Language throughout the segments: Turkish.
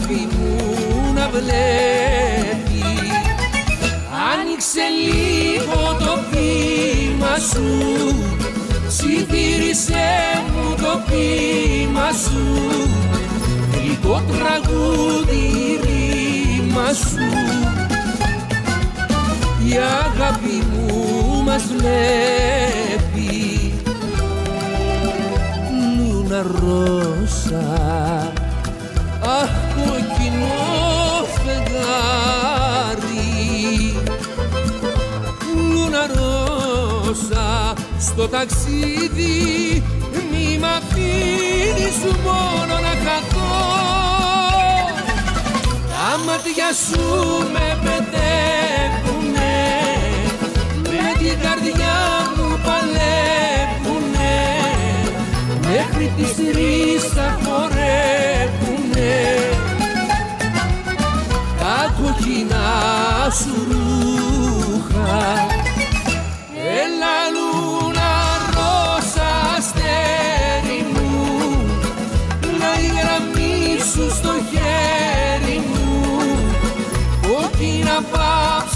αγάπη μου να βλέπει. Άνοιξε λίγο το πείμα σου Ψιθύρισε μου το πείμα σου. Γλυκό τραγούδι ρήμα σου. Η αγάπη μου μας βλέπει. Λούνα ρώσας στο ταξίδι μη μ' αφήνεις μόνο να χαθώ. Τα μάτια σου με παιδεύουνε με την καρδιά μου παλεύουνε μέχρι τις τρεις θα χορεύουνε. Τα κοκκινά σου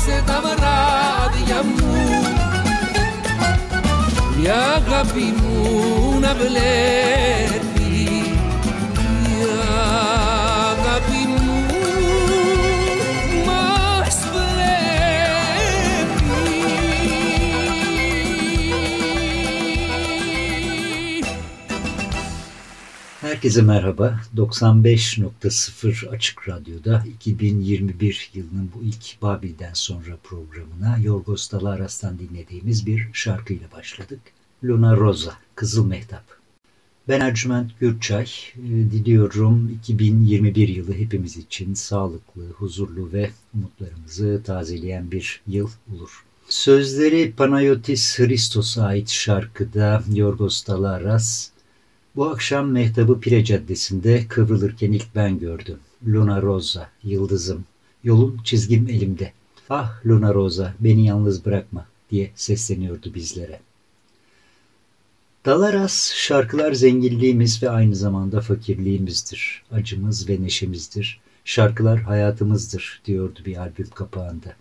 πάψε τα βράδια μου. Η αγάπη μου να βλέπεις Herkese merhaba. 95.0 Açık Radyo'da 2021 yılının bu ilk Babil'den sonra programına Yorgos Dalaras'tan dinlediğimiz bir şarkıyla başladık. Luna Rosa, Kızıl Mehtap. Ben Ercüment Gürçay. Ee, diliyorum 2021 yılı hepimiz için sağlıklı, huzurlu ve umutlarımızı tazeleyen bir yıl olur. Sözleri Panayotis Christos'a ait şarkıda Yorgos Dalaras bu akşam Mehtap'ı Pire Caddesi'nde kıvrılırken ilk ben gördüm. Luna Rosa, yıldızım, yolun çizgim elimde. Ah Luna Rosa, beni yalnız bırakma diye sesleniyordu bizlere. Dalaras, şarkılar zenginliğimiz ve aynı zamanda fakirliğimizdir. Acımız ve neşemizdir. Şarkılar hayatımızdır diyordu bir albüm kapağında.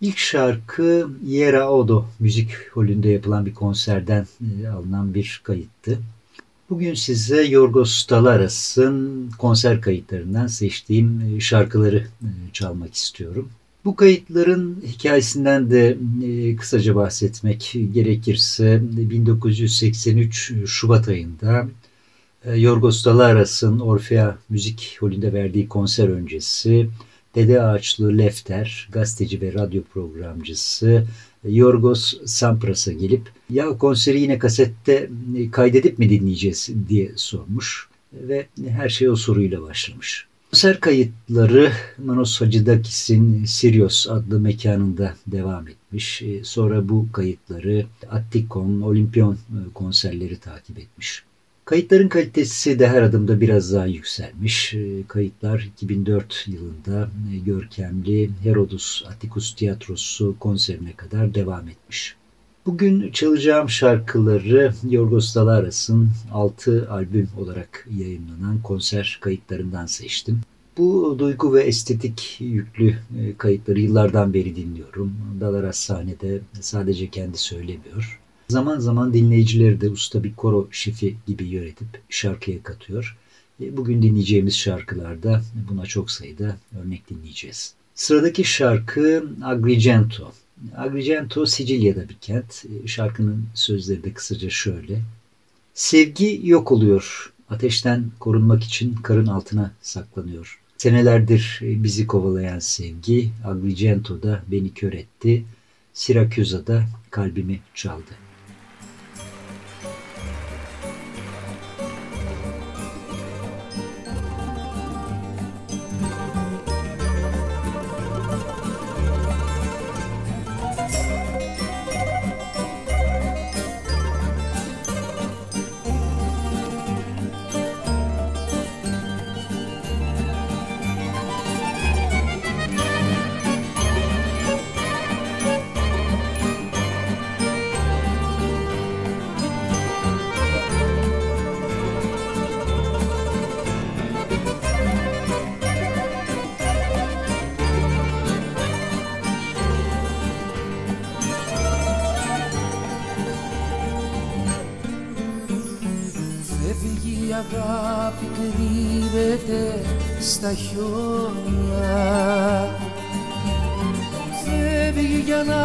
İlk şarkı Yera Odo müzik holünde yapılan bir konserden e, alınan bir kayıttı. Bugün size Yorgos Dalaras'ın konser kayıtlarından seçtiğim e, şarkıları e, çalmak istiyorum. Bu kayıtların hikayesinden de e, kısaca bahsetmek gerekirse 1983 Şubat ayında Yorgos Dalaras'ın Orfea Müzik Holü'nde verdiği konser öncesi Dede Ağaçlı Lefter, gazeteci ve radyo programcısı Yorgos Sampras'a gelip ya konseri yine kasette kaydedip mi dinleyeceğiz diye sormuş ve her şey o soruyla başlamış. Konser kayıtları Manos Hacıdakis'in Sirius adlı mekanında devam etmiş. E, sonra bu kayıtları Attikon, Olimpiyon e, konserleri takip etmiş. Kayıtların kalitesi de her adımda biraz daha yükselmiş. E, kayıtlar 2004 yılında görkemli Herodus Attikus Tiyatrosu konserine kadar devam etmiş. Bugün çalacağım şarkıları Yorgos Dalaras'ın 6 albüm olarak yayınlanan konser kayıtlarından seçtim. Bu duygu ve estetik yüklü e, kayıtları yıllardan beri dinliyorum. Dalaras sahnede sadece kendi söylemiyor. Zaman zaman dinleyicileri de usta bir koro şifi gibi yönetip şarkıya katıyor. E, bugün dinleyeceğimiz şarkılarda buna çok sayıda örnek dinleyeceğiz. Sıradaki şarkı Agrigento. Agrigento Sicilya'da bir kent. E, şarkının sözleri de kısaca şöyle. Sevgi yok oluyor. Ateşten korunmak için karın altına saklanıyor. Senelerdir bizi kovalayan sevgi Agrigento'da beni kör etti. Siraküza'da kalbimi çaldı. Αγάπη κρύβεται στα χιόνια. Φεύγει για να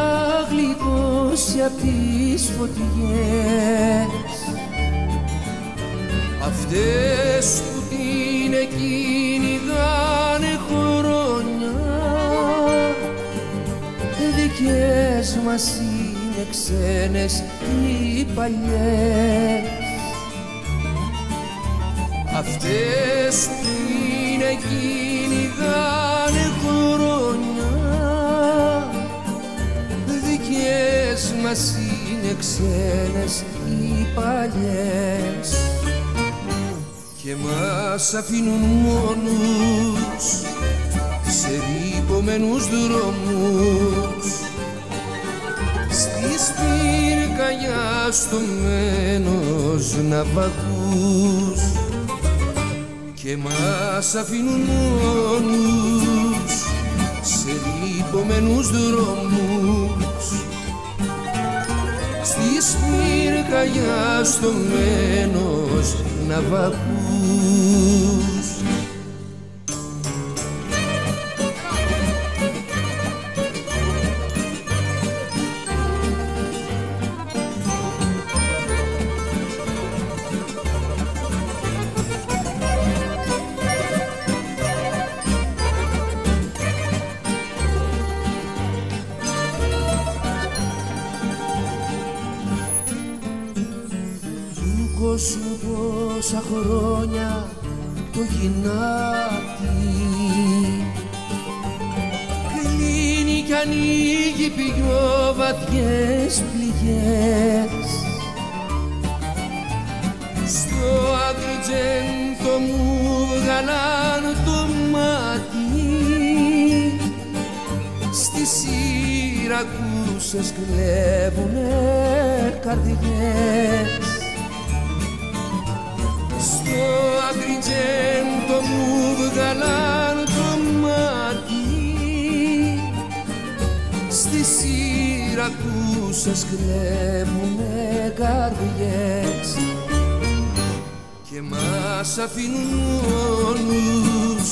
γλυκώσει απ' τις φωτιές. Αυτές που την εκκυνηγάνε χρόνια. Δικές μας είναι ξένες οι παλιές Αυτές που είναι κυνηγάνε χρόνια. Δικές μας είναι ξένες οι παλιές. Και μας αφήνουν μόνους σε ρήπομενους δρόμους. Στις πυρκαγιά στο μένος ναυαγούς και μας αφήνουν μόνους σε ρηπομενούς δρόμους. Στις πυρκαγιά στο μένος σου πόσα χρόνια το γυνάτι. Κλείνει κι ανοίγει πιο βαθιές πληγές. Στο ατριτζέντο μου βγαλάν το μάτι. Στη σειρά κλέβουνε καρδιές. Στο αγριτζέντο μου βγαλάν το μάτι στη Σιρακούσες κλέβουνε καρδιές και μας αφήνουν μόνους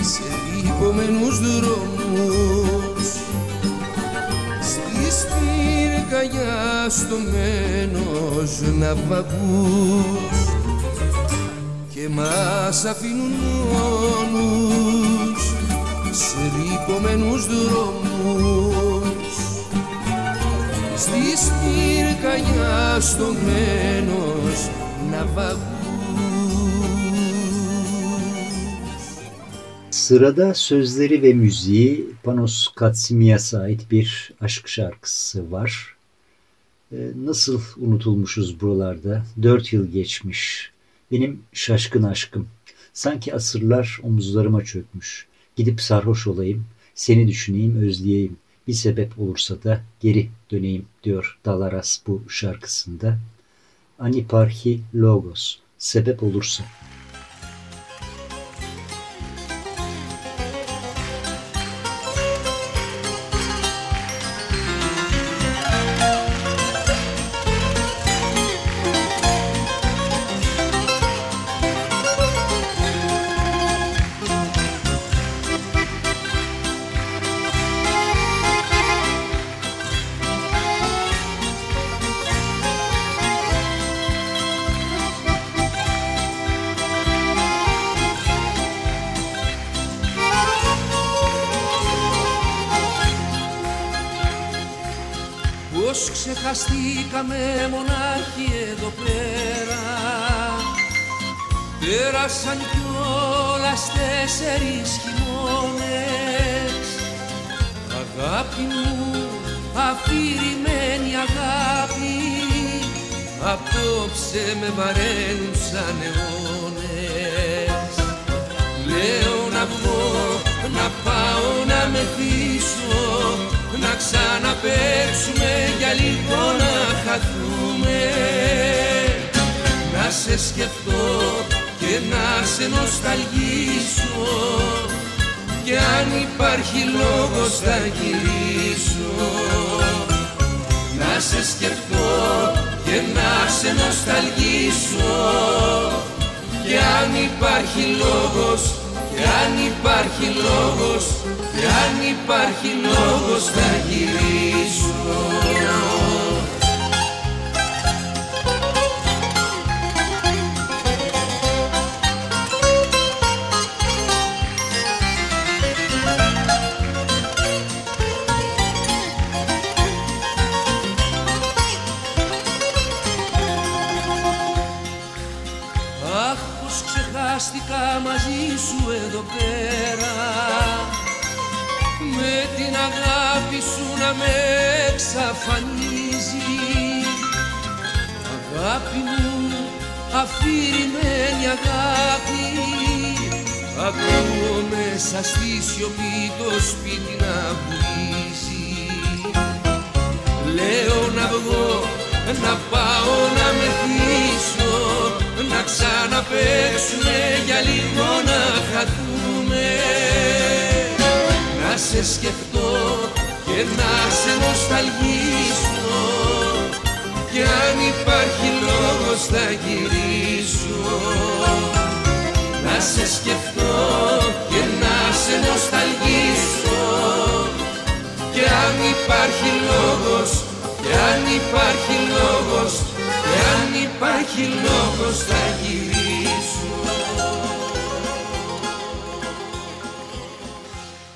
σε ρηπομενούς δρόμους. Στις πυρκαγιά στο μένος ναυαγούς. και μας αφήνουν μόνους σε ρηπωμένους δρόμους στις πυρκαγιά στομένος ναυαγούς Sırada sözleri ve müziği Panos Katsimias'a ait bir aşk şarkısı var. Ee, nasıl unutulmuşuz buralarda? Dört yıl geçmiş. benim şaşkın aşkım. Sanki asırlar omuzlarıma çökmüş. Gidip sarhoş olayım, seni düşüneyim, özleyeyim. Bir sebep olursa da geri döneyim diyor Dalaras bu şarkısında. Aniparhi Logos, sebep olursa. υπάρχει λόγος θα γυρίσω.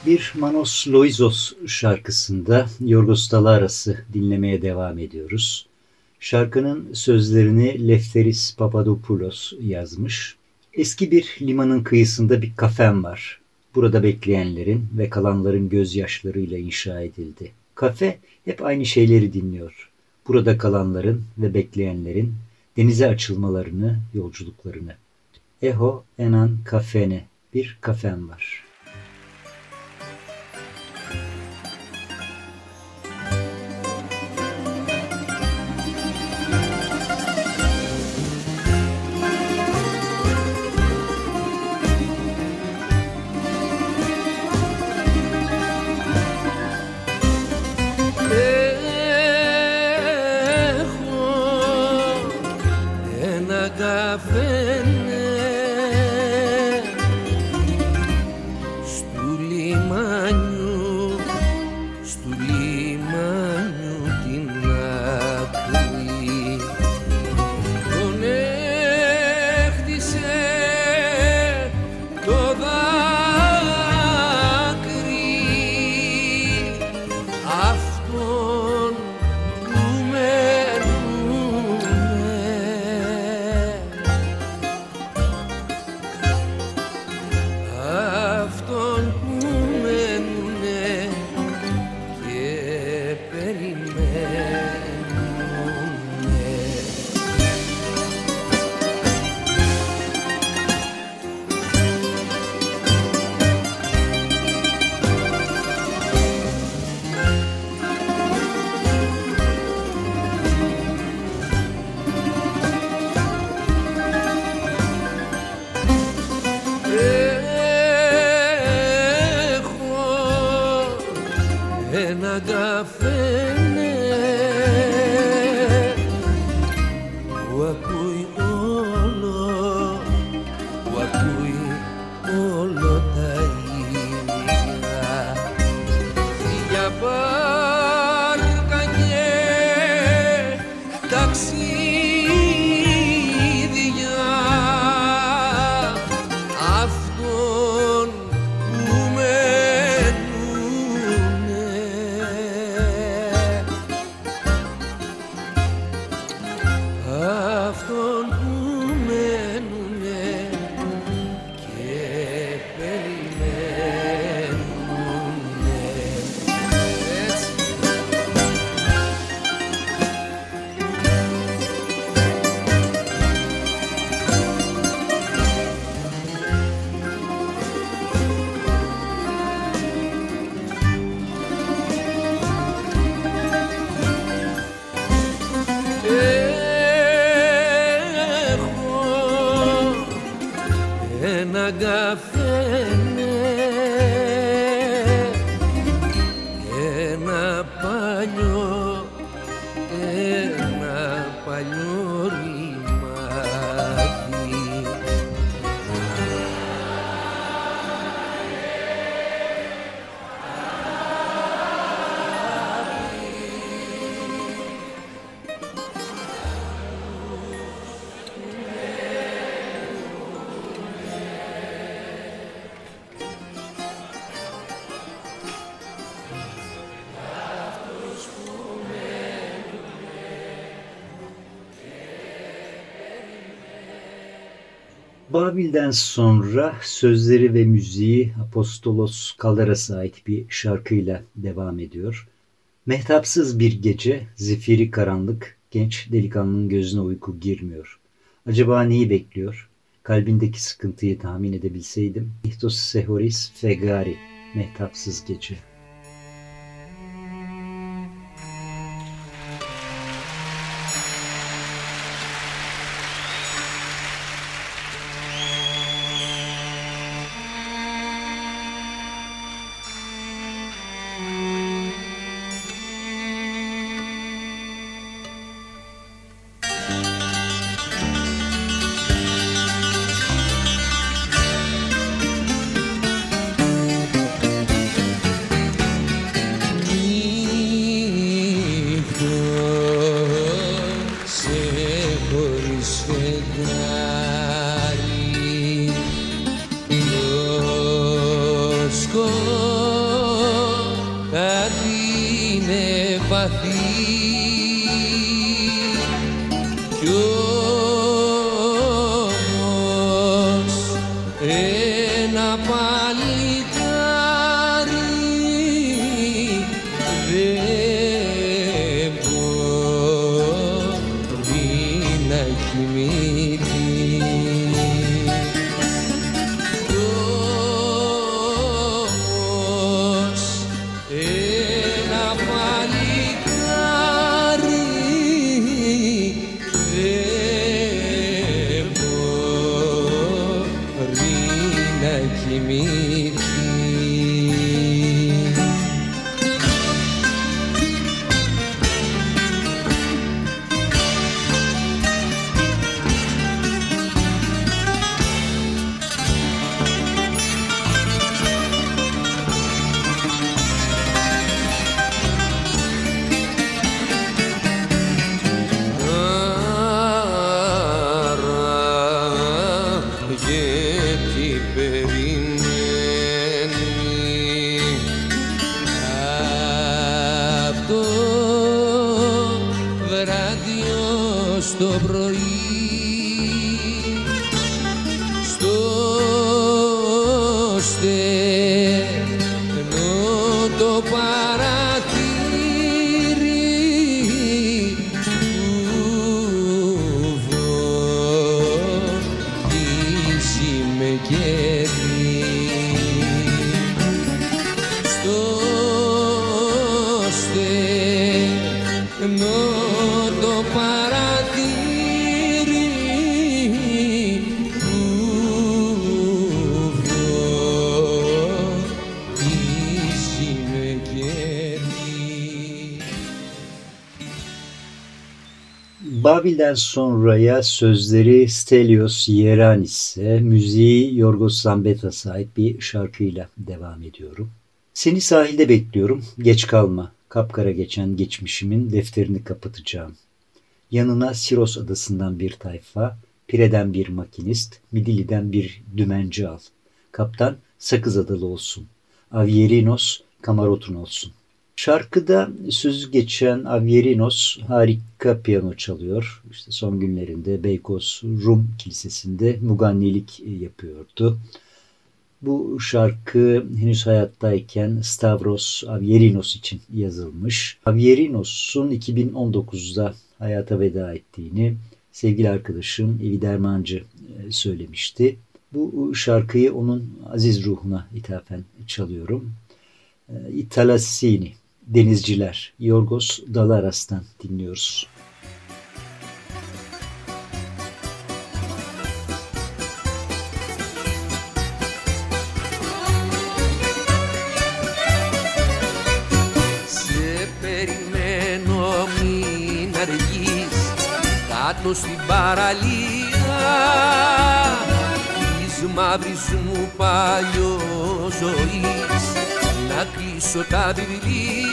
Bir Manos Loizos şarkısında Yorgos Dalaras'ı dinlemeye devam ediyoruz. Şarkının sözlerini Lefteris Papadopoulos yazmış. Eski bir limanın kıyısında bir kafem var. Burada bekleyenlerin ve kalanların gözyaşlarıyla inşa edildi. Kafe hep aynı şeyleri dinliyor. Burada kalanların ve bekleyenlerin denize açılmalarını, yolculuklarını. Eho Enan Kafene bir kafem var. Babil'den sonra sözleri ve müziği Apostolos Kalaras'a ait bir şarkıyla devam ediyor. Mehtapsız bir gece, zifiri karanlık, genç delikanlının gözüne uyku girmiyor. Acaba neyi bekliyor? Kalbindeki sıkıntıyı tahmin edebilseydim. İhtos Sehoris Fegari, Mehtapsız Gece. mimir Babil'den sonraya sözleri Stelios Hieranis'e, müziği Yorgos Zambetas'a ait bir şarkıyla devam ediyorum. Seni sahilde bekliyorum, geç kalma. Kapkara geçen geçmişimin defterini kapatacağım. Yanına Siros adasından bir tayfa, Pire'den bir makinist, Midili'den bir dümenci al. Kaptan Sakız adalı olsun. Avierinos Kamarotun olsun. Şarkıda söz geçen Avierinos harika piyano çalıyor. İşte son günlerinde Beykoz Rum Kilisesi'nde mugannilik yapıyordu. Bu şarkı henüz hayattayken Stavros Avierinos için yazılmış. Avierinos'un 2019'da hayata veda ettiğini sevgili arkadaşım Evi Dermancı e, söylemişti. Bu şarkıyı onun aziz ruhuna ithafen çalıyorum. E, Italassini, Denizciler, Yorgos Dalaras'tan dinliyoruz. Σε περιμένω μην αργείς κάτω στην παραλία της μαύρης μου παλιό ζωής να κλείσω τα βιβλία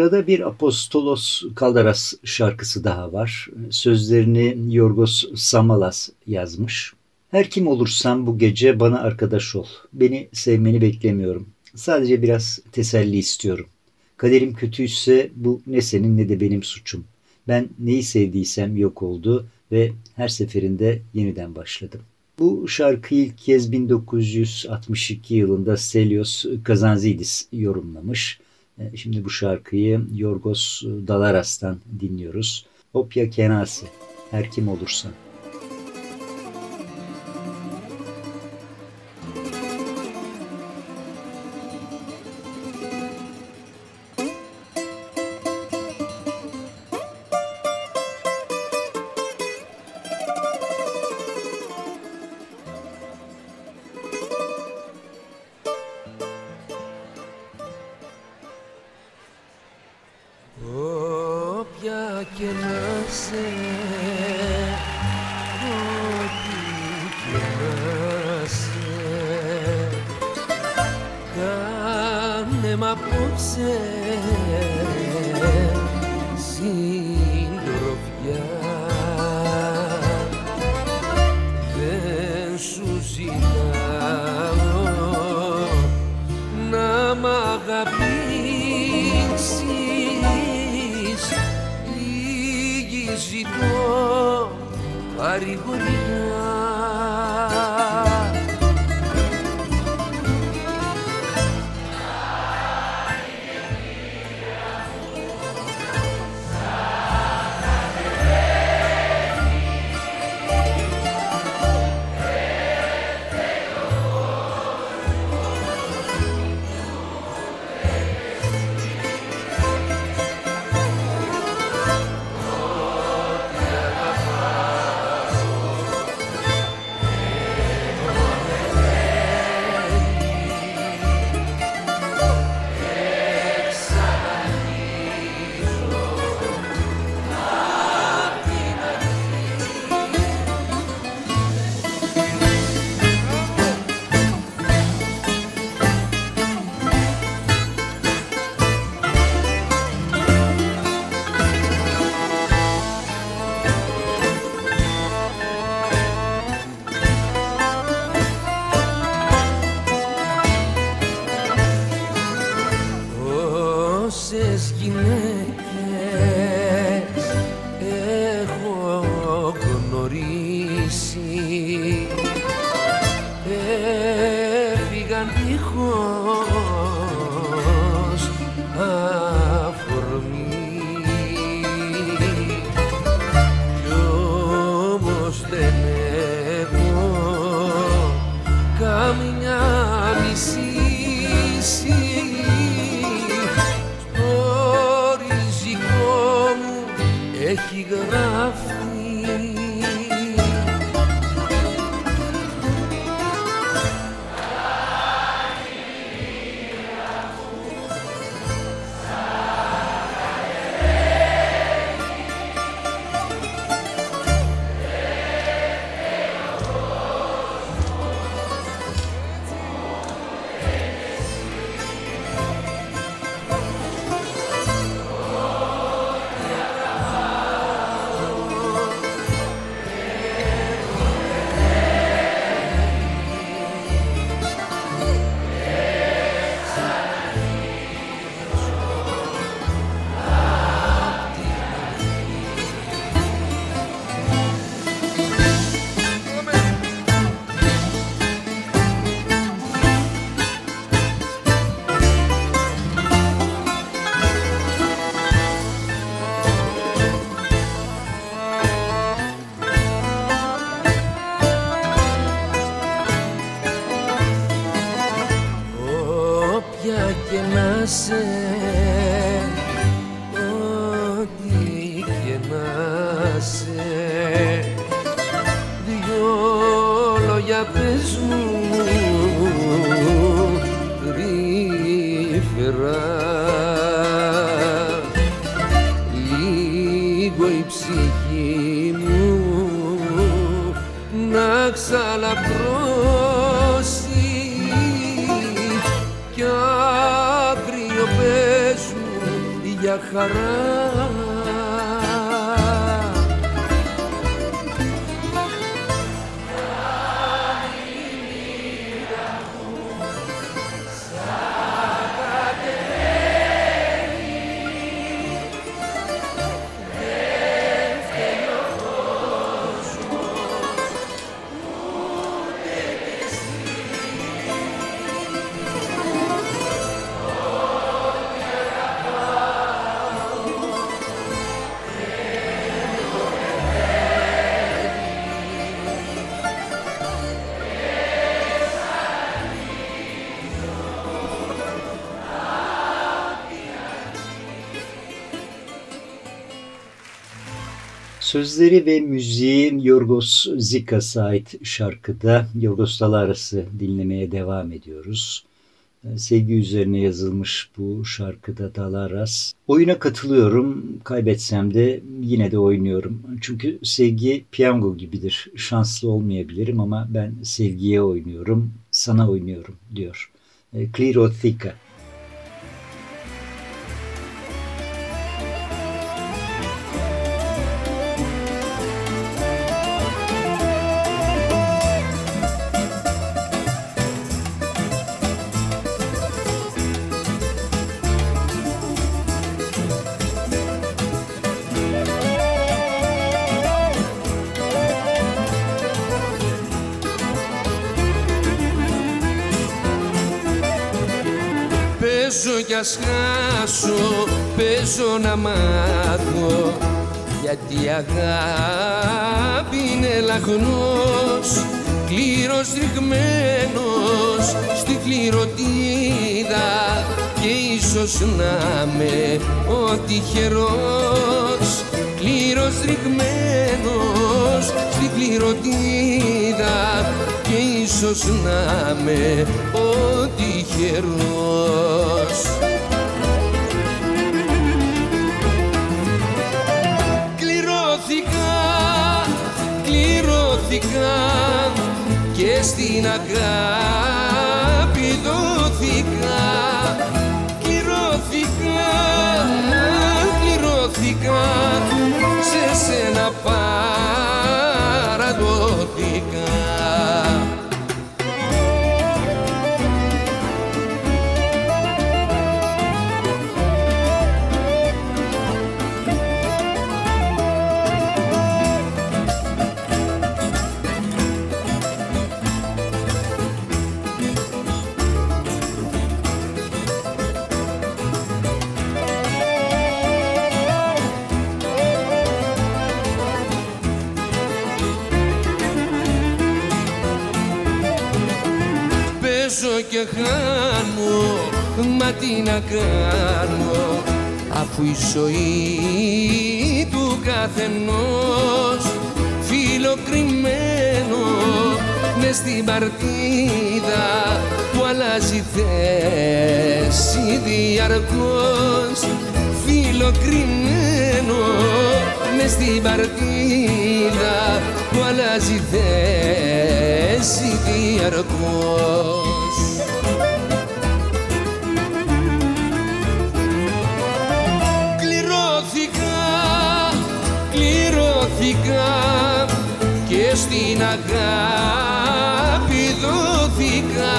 Sırada bir Apostolos Kaldaras şarkısı daha var. Sözlerini Yorgos Samalas yazmış. Her kim olursan bu gece bana arkadaş ol. Beni sevmeni beklemiyorum. Sadece biraz teselli istiyorum. Kaderim kötüyse bu ne senin ne de benim suçum. Ben neyi sevdiysem yok oldu ve her seferinde yeniden başladım. Bu şarkıyı ilk kez 1962 yılında Stelios Kazanzidis yorumlamış. E, Şimdi bu şarkıyı Yorgos Dalaras'tan dinliyoruz. Opya Kenasi, her kim olursa. Και να σε Ό,τι και να σε. Κάνε μ' απόψε அறிகுறி you. know Sözleri ve müziği Yorgos Zikas'a ait şarkıda Yorgos Dalaras'ı dinlemeye devam ediyoruz. Ee, sevgi üzerine yazılmış bu şarkıda Dalaras. Oyuna katılıyorum, kaybetsem de yine de oynuyorum. Çünkü sevgi piyango gibidir. Şanslı olmayabilirim ama ben sevgiye oynuyorum, sana oynuyorum diyor. Klirothika. Ee, ας χάσω παίζω να μάθω. Γιατί η αγάπη είναι λαχνός κλήρος ρηγμένος στη κληροτίδα και ίσως να με ο τυχερός κλήρος ρηγμένος στη κληροτίδα και ίσως να με ο τυχερός Κληρώθηκα, κληρώθηκα και στην αγάπη και χάνω Μα τι να κάνω αφού η ζωή του καθενός φιλοκριμμένο μες στην παρτίδα που αλλάζει θέση διαρκώς. Φιλοκριμμένο μες στην παρτίδα που αλλάζει θέση διαρκώς κληρώθηκα και στην αγάπη δόθηκα.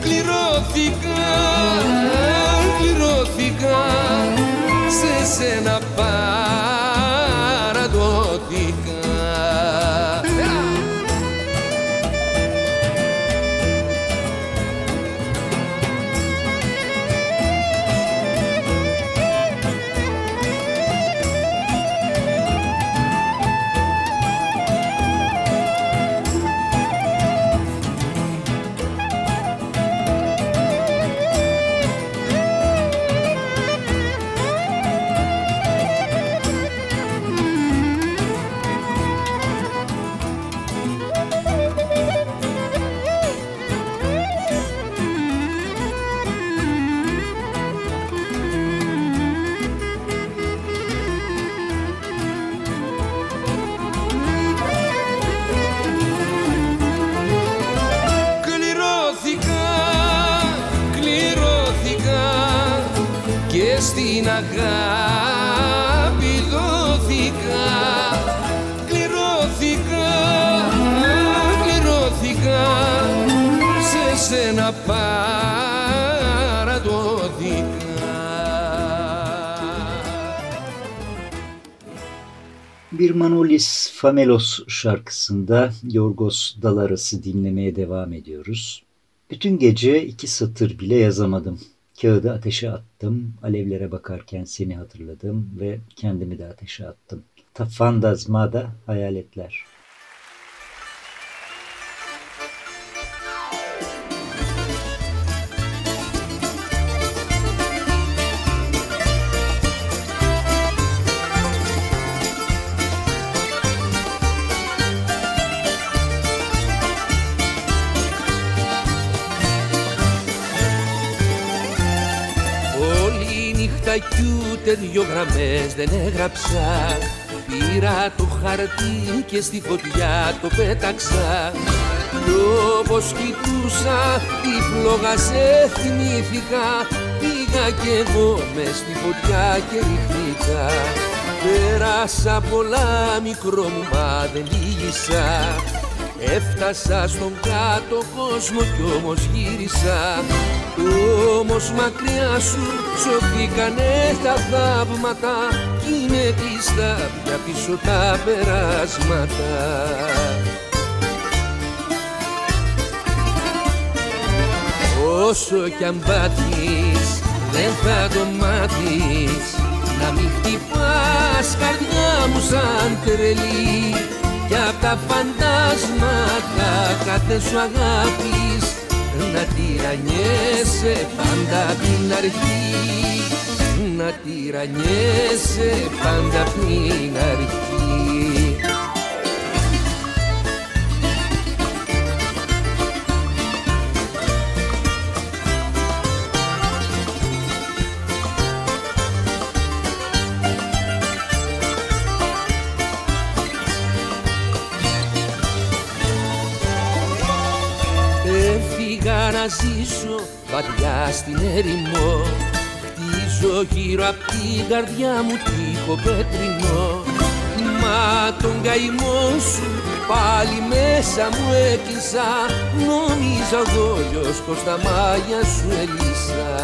Κληρώθηκα, κληρώθηκα σε σένα στην αγάπη δόθηκα Κληρώθηκα, κληρώθηκα σε σένα παραδόθηκα Bir Manolis Famelos şarkısında Yorgos Dalaras'ı dinlemeye devam ediyoruz. Bütün gece iki satır bile yazamadım. Kağıdı ateşe attım, alevlere bakarken seni hatırladım ve kendimi de ateşe attım. Fandazmada hayaletler. Ούτε δυο γραμμές δεν έγραψα. Πήρα το χαρτί και στη φωτιά το πέταξα. Κι όπως κοιτούσα τη φλόγα σε θυμήθηκα. Πήγα κι εγώ μες στη φωτιά και ριχθήκα Πέρασα πολλά μικρό μου μα δεν λύγησα. Έφτασα στον κάτω κόσμο κι όμως γύρισα Όμως μακριά σου σωθήκανε τα θαύματα Κι είναι κλειστά πια πίσω τα περάσματα. Όσο κι αν πάθεις δεν θα το μάθεις. Να μην χτυπάς καρδιά μου σαν τρελή. Κι απ' τα φαντάσματα κάθε σου αγάπης Να τυραννιέσαι πάντα απ' την αρχή. Να τυραννιέσαι πάντα απ' την αρχή να ζήσω βαριά στην έρημο. Χτίζω γύρω απ' την καρδιά μου τείχο πέτρινο. Μα τον καημό σου πάλι μέσα μου έκλεισα. Νόμιζα δόλιος πως τα μάγια σου ελύσα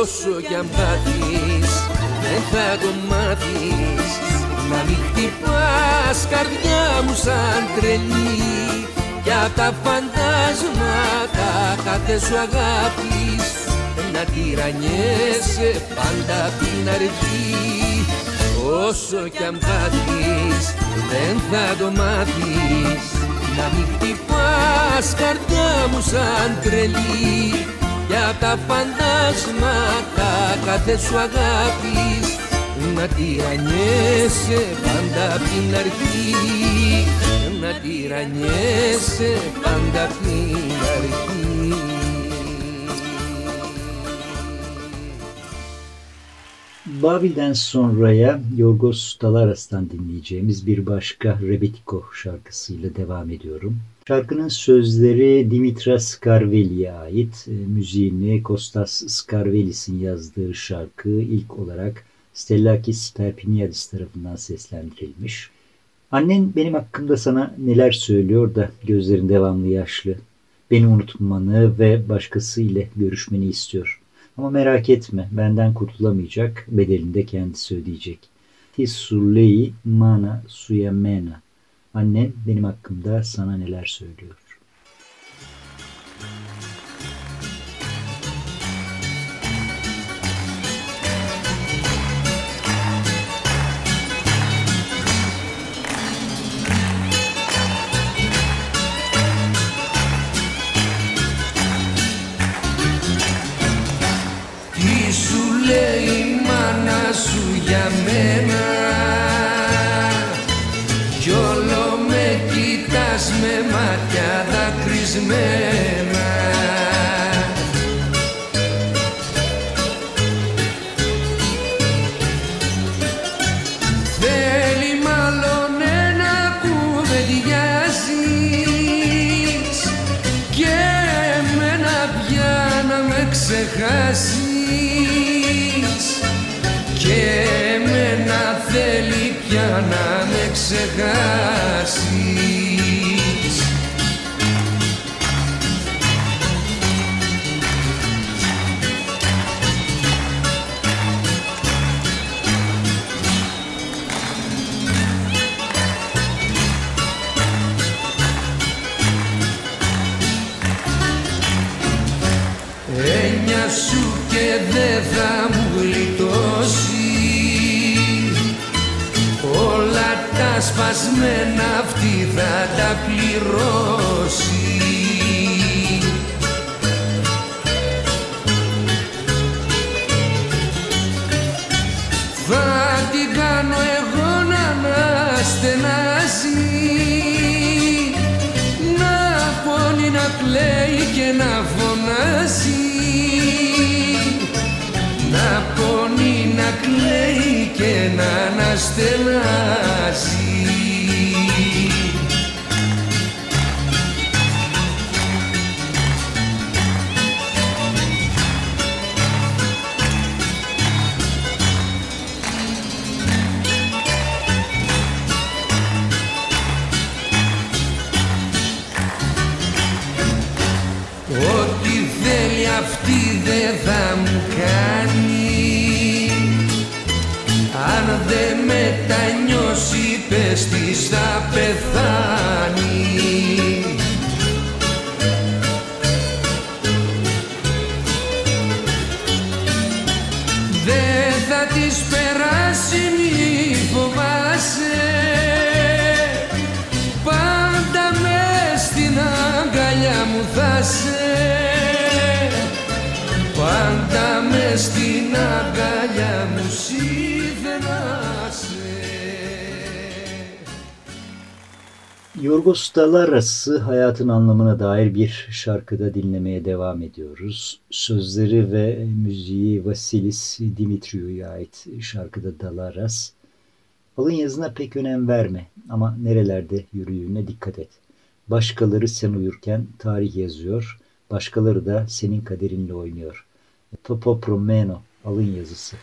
Όσο κι αν πάθεις δεν θα το μάθεις Να μην χτυπάς καρδιά μου σαν τρελή. Κι απ' τα φαντάσματα κάθε σου αγάπης Να τυραννιέσαι πάντα απ' την αρχή. Όσο κι αν πάθεις δεν θα το μάθεις. Να μην χτυπάς καρδιά μου σαν τρελή. Για τα φαντάσματα κάθε σου αγάπης να τυραννιέσαι πάντα απ' την αρχή να τυραννιέσαι πάντα απ' την αρχή Babil'den sonraya Yorgos Dalaras'tan dinleyeceğimiz bir başka Rebetiko şarkısıyla devam ediyorum. Şarkının sözleri Dimitras Skarveli'ye ait. E, müziğini Kostas Skarvelis'in yazdığı şarkı ilk olarak Stellakis Perpiniadis tarafından seslendirilmiş. Annen benim hakkımda sana neler söylüyor da gözlerin devamlı yaşlı. Beni unutmanı ve başkası ile görüşmeni istiyor. Ama merak etme benden kurtulamayacak bedelini de kendisi ödeyecek. Tisulei mana suyamena. Annen benim hakkımda sana neler söylüyor. Θέλει μάλλον ένα κουβεντιάζεις και εμένα πια να με ξεχάσεις. και εμένα θέλει πια να με ξεχασει. Σπασμένα αυτή θα τα πληρώσει. Θα την κάνω εγώ να αναστενάζει Να πόνει να κλαίει και να φωνάζει. Να πόνει να κλαίει και να αναστενάζει είπες της θα πεθάνει. Δεν θα της περάσει μη φοβάσαι. Πάντα μες στην αγκαλιά μου θα σε. Πάντα μες στην αγκαλιά Yorgos Dalaras'ı hayatın anlamına dair bir şarkıda dinlemeye devam ediyoruz. Sözleri ve müziği Vasilis Dimitriou'ya ait şarkıda Dalaras. Alın yazına pek önem verme ama nerelerde yürüyüğüne dikkat et. Başkaları sen uyurken tarih yazıyor, başkaları da senin kaderinle oynuyor. Topo Promeno alın yazısı.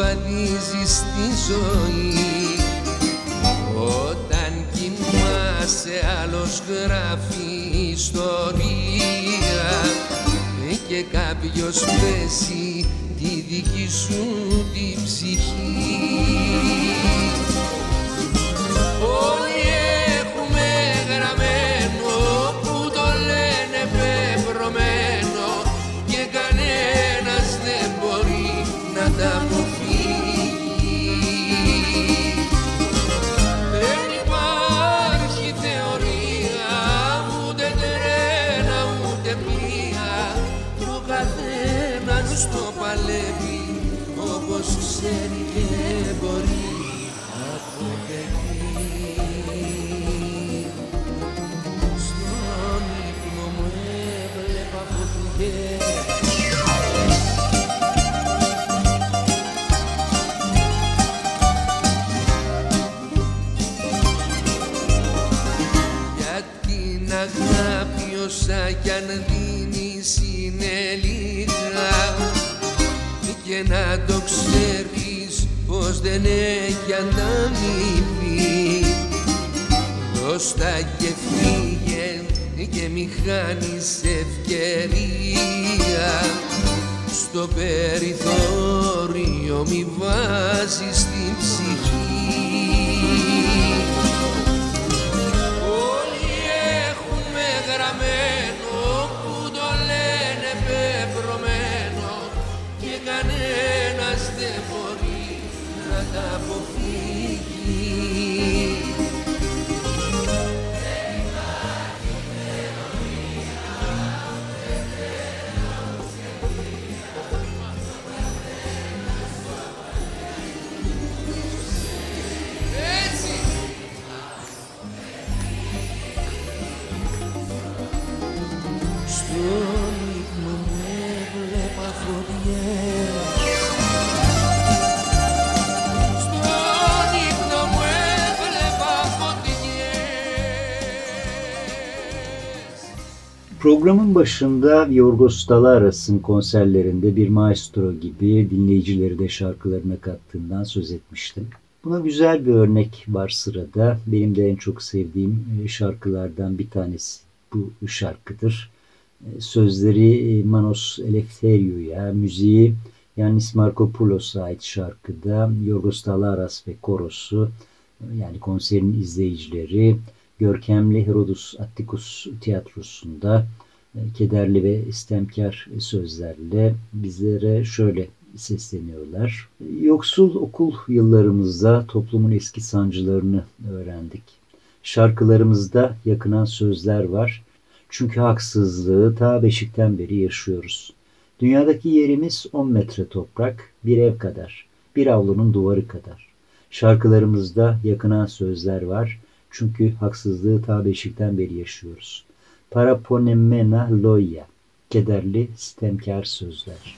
Πως βαδίζεις τη ζωή. Όταν κοιμάσαι άλλος γράφει ιστορία και και κάποιος πέσει τη δική σου τη ψυχή το παλεύει όπως ξέρει και μπορεί πως δεν έχει ανταμοιβή Δώσ' και φύγε και μη χάνεις ευκαιρία. Στο περιθώριο μη βάζεις την ψυχή. Όλοι έχουμε γραμμένο που το λένε πεπρωμένο και κανένας αποφύγει Programın başında Yorgos Dalaras'ın konserlerinde bir maestro gibi dinleyicileri de şarkılarına kattığından söz etmiştim. Buna güzel bir örnek var sırada. Benim de en çok sevdiğim e, şarkılardan bir tanesi bu şarkıdır. E, Sözleri e, Manos Eleftheriou'ya, müziği Yannis Markopoulos'a ait şarkıda Yorgos Dalaras ve korosu yani konserin izleyicileri görkemli Herodus Attikus tiyatrosunda e, kederli ve istemkar sözlerle bizlere şöyle sesleniyorlar. Yoksul okul yıllarımızda toplumun eski sancılarını öğrendik. Şarkılarımızda yakınan sözler var. Çünkü haksızlığı ta beşikten beri yaşıyoruz. Dünyadaki yerimiz 10 metre toprak, bir ev kadar, bir avlunun duvarı kadar. Şarkılarımızda yakınan sözler var. Çünkü haksızlığı ta beşikten beri yaşıyoruz. Paraponemena loya, kederli, sitemkar sözler.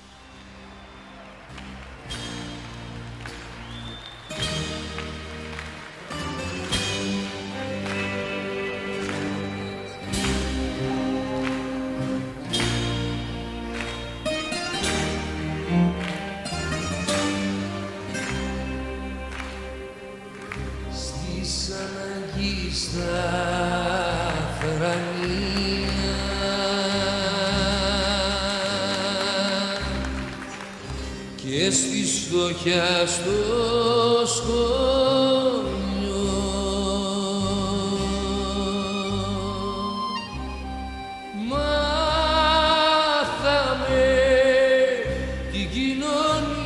Κοινωνία.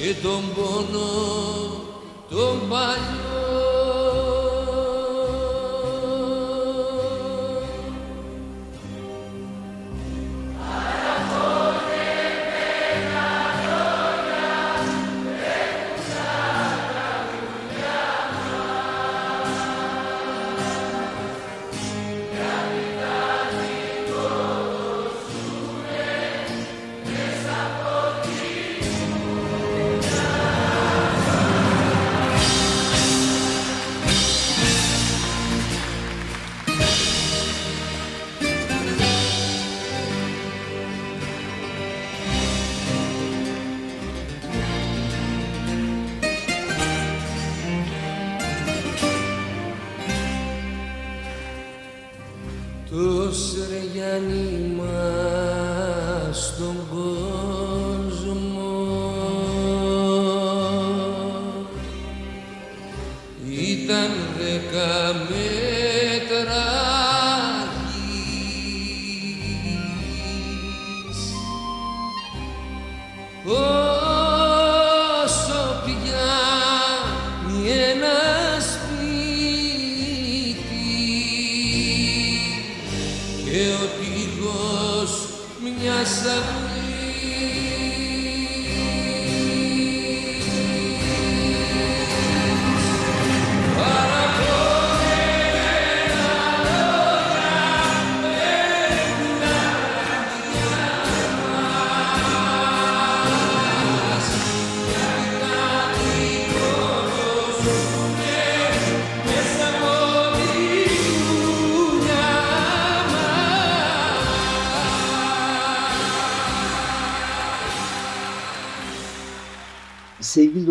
Και τον πόνο τον παλιό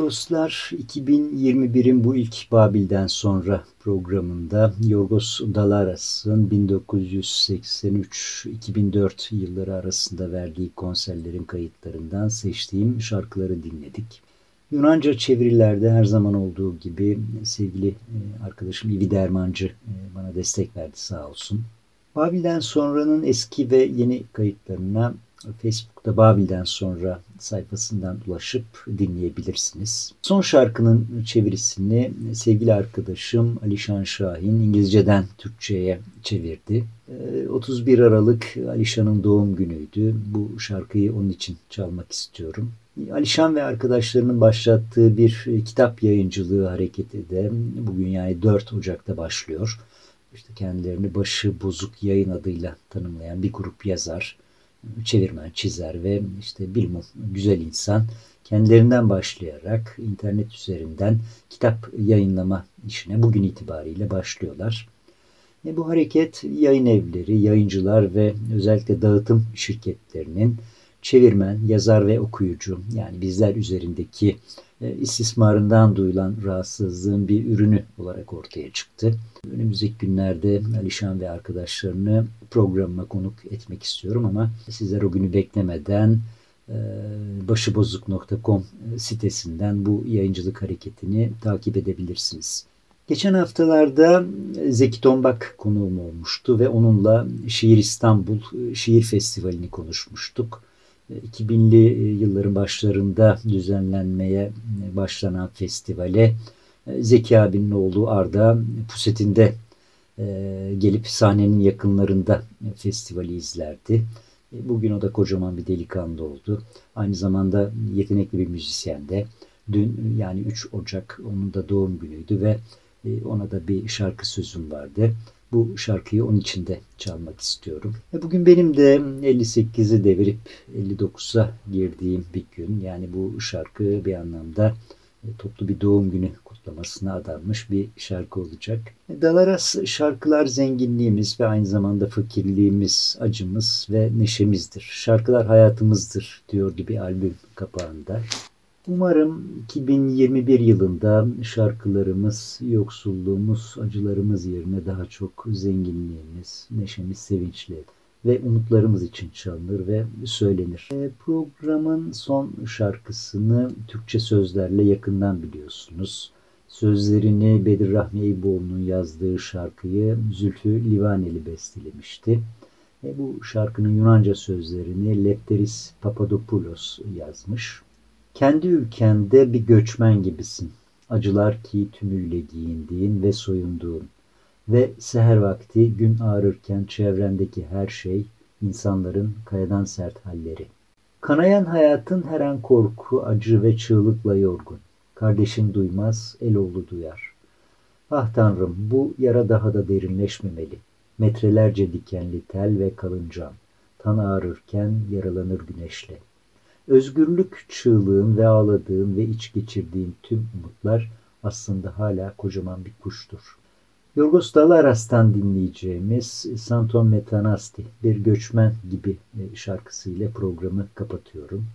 dostlar, 2021'in bu ilk Babil'den sonra programında Yorgos Dalaras'ın 1983-2004 yılları arasında verdiği konserlerin kayıtlarından seçtiğim şarkıları dinledik. Yunanca çevirilerde her zaman olduğu gibi sevgili e, arkadaşım İvi Dermancı e, bana destek verdi sağ olsun. Babil'den sonranın eski ve yeni kayıtlarına Facebook'ta Babil'den sonra sayfasından ulaşıp dinleyebilirsiniz. Son şarkının çevirisini sevgili arkadaşım Alişan Şahin İngilizceden Türkçe'ye çevirdi. 31 Aralık Alişan'ın doğum günüydü. Bu şarkıyı onun için çalmak istiyorum. Alişan ve arkadaşlarının başlattığı bir kitap yayıncılığı hareketi de bugün yani 4 Ocak'ta başlıyor. İşte kendilerini başı bozuk yayın adıyla tanımlayan bir grup yazar çevirmen, çizer ve işte bilmem güzel insan kendilerinden başlayarak internet üzerinden kitap yayınlama işine bugün itibariyle başlıyorlar. E bu hareket yayın evleri, yayıncılar ve özellikle dağıtım şirketlerinin çevirmen, yazar ve okuyucu yani bizler üzerindeki istismarından duyulan rahatsızlığın bir ürünü olarak ortaya çıktı. Önümüzdeki günlerde Alişan ve arkadaşlarını programıma konuk etmek istiyorum ama sizler o günü beklemeden e, başıbozuk.com sitesinden bu yayıncılık hareketini takip edebilirsiniz. Geçen haftalarda Zeki Tombak konuğum olmuştu ve onunla Şiir İstanbul Şiir Festivali'ni konuşmuştuk. 2000'li yılların başlarında düzenlenmeye başlanan festivale Zeki abinin oğlu Arda Puset'inde gelip sahnenin yakınlarında festivali izlerdi. Bugün o da kocaman bir delikanlı oldu. Aynı zamanda yetenekli bir müzisyen de. Dün yani 3 Ocak onun da doğum günüydü ve ona da bir şarkı sözüm vardı. Bu şarkıyı onun için de çalmak istiyorum. Bugün benim de 58'i devirip 59'a girdiğim bir gün. Yani bu şarkı bir anlamda toplu bir doğum günü kutlamasına adanmış bir şarkı olacak. Dalaras şarkılar zenginliğimiz ve aynı zamanda fakirliğimiz, acımız ve neşemizdir. Şarkılar hayatımızdır diyordu bir albüm kapağında. Umarım 2021 yılında şarkılarımız, yoksulluğumuz, acılarımız yerine daha çok zenginliğimiz, neşemiz, sevinçli ve umutlarımız için çalınır ve söylenir. E, programın son şarkısını Türkçe sözlerle yakından biliyorsunuz. Sözlerini Bedir Rahmi Eyüboğlu'nun yazdığı şarkıyı Zülfü Livaneli bestelemişti. E, bu şarkının Yunanca sözlerini Lepteris Papadopoulos yazmış. Kendi ülkende bir göçmen gibisin. Acılar ki tümüyle giyindiğin ve soyunduğun. Ve seher vakti gün ağrırken çevrendeki her şey, insanların kayadan sert halleri. Kanayan hayatın her an korku, acı ve çığlıkla yorgun. Kardeşin duymaz, eloğlu duyar. Ah tanrım bu yara daha da derinleşmemeli. Metrelerce dikenli tel ve kalın cam. Tan ağrırken yaralanır güneşle. Özgürlük çığlığın ve ağladığın ve iç geçirdiğin tüm umutlar aslında hala kocaman bir kuştur. Yorgos Dalaras'tan dinleyeceğimiz Santon Metanasti, bir göçmen gibi e, şarkısıyla programı kapatıyorum.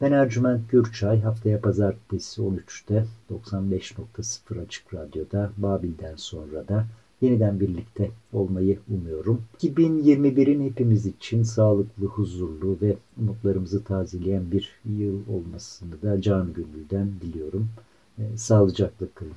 Ben Ercüment Gürçay, haftaya pazartesi 13'te 95.0 Açık Radyo'da, Babil'den sonra da yeniden birlikte olmayı umuyorum. 2021'in hepimiz için sağlıklı, huzurlu ve umutlarımızı tazeleyen bir yıl olmasını da can gönülden diliyorum. Ee, sağlıcakla kalın.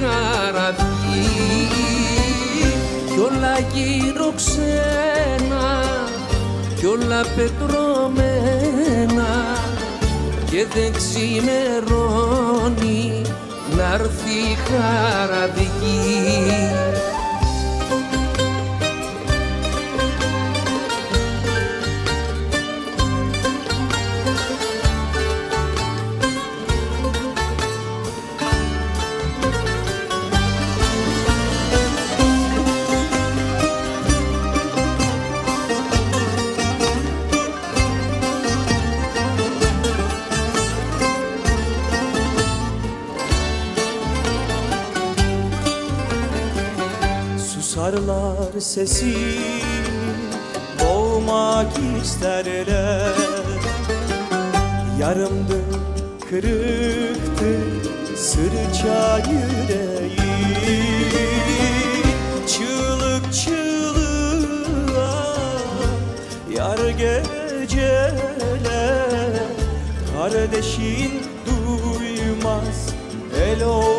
Χαραυγή κι όλα γύρω ξένα κι όλα πετρωμένα και δεν ξημερώνει να'ρθει χαραδική. Sarılar sesi. Boğmak isterler. Yarımdı, kırıktı sırça yüreği. Çığlık çığlığa yar geceler. Kardeşin duymaz el oğlu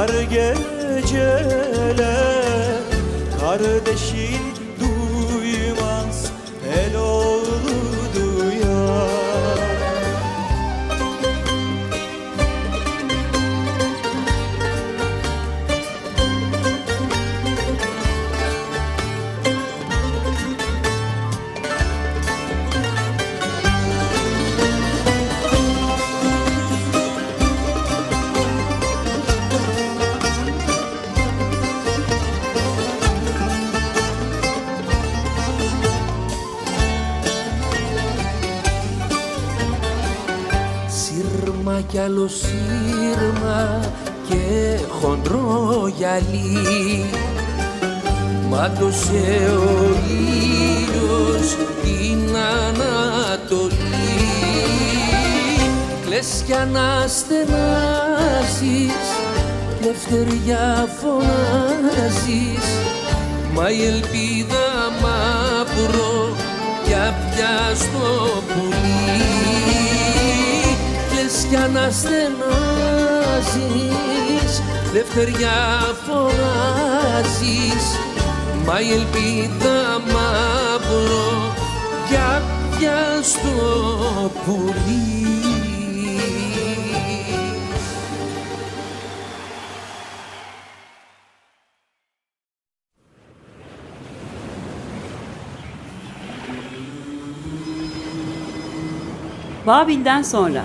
Yar geceler Kardeşin κι άλλο σύρμα και χοντρό γυαλί. Μάτωσε ο ήλιος την Ανατολή. Κλαις κι αναστενάζεις λευτεριά φωνάζεις. Μα η ελπίδα μαύρο για πια στο πουλί κι αναστενάζεις Δευτεριά φωνάζεις. Μα η ελπίδα μαύρο για πια στο πουλί. Babil'den sonra